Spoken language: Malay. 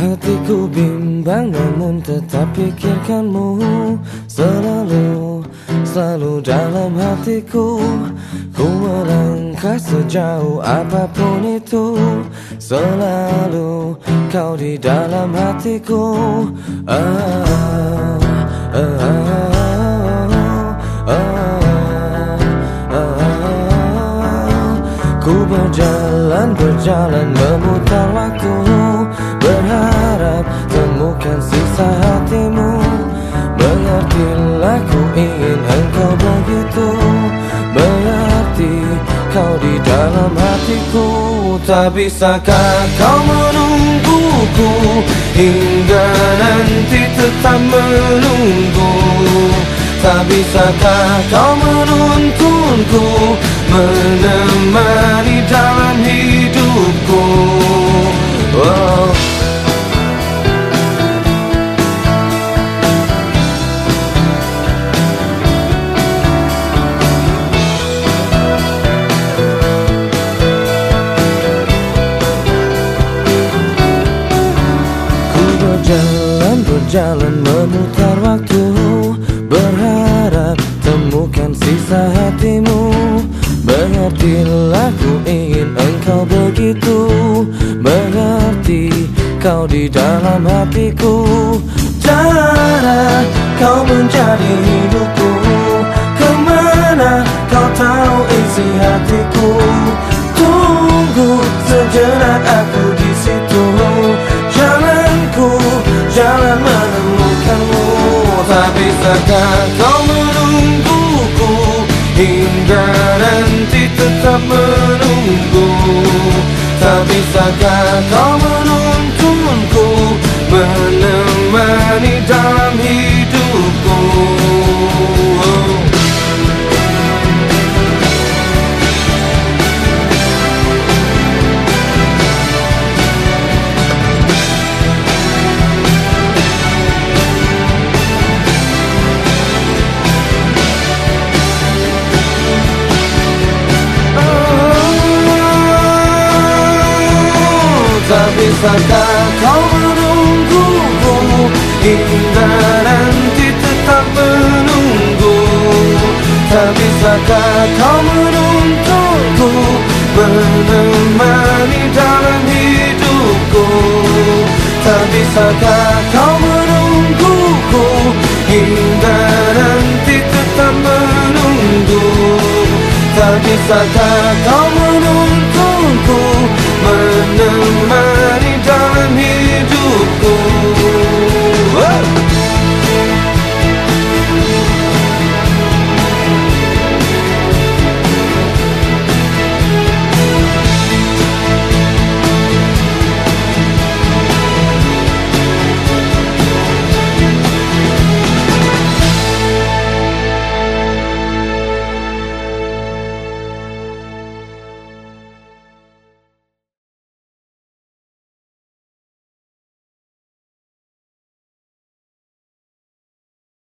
Ku bimbang namun tetap pikirkanmu. Selalu, selalu dalam hatiku. Ku melangkah sejauh apapun itu. Selalu kau di dalam hatiku. Ah, ah, ah. Ku berjalan, berjalan memutar waktu Mengertilah ku ingin engkau begitu Berarti kau di dalam hatiku. Tak bisakah kau menungguku Hingga nanti tetap menunggu? Tak bisakah kau menuntunku Menemani berjalan, berjalan memutar waktu. Berharap temukan sisa hatimu. Mengertilah ku ingin engkau begitu. Mengerti kau di dalam hatiku. Cara kau menjadi hidupku tetap menunggu. Tak bisakah kau menuntunku bisakah kau menungguku Hingga nanti tetap menunggu. Tak bisakah kau menuntunku Menemani dalam hidupku? Tak bisakah kau menungguku Hingga nanti tetap menunggu? Tak bisakah kau menuntunku Menemani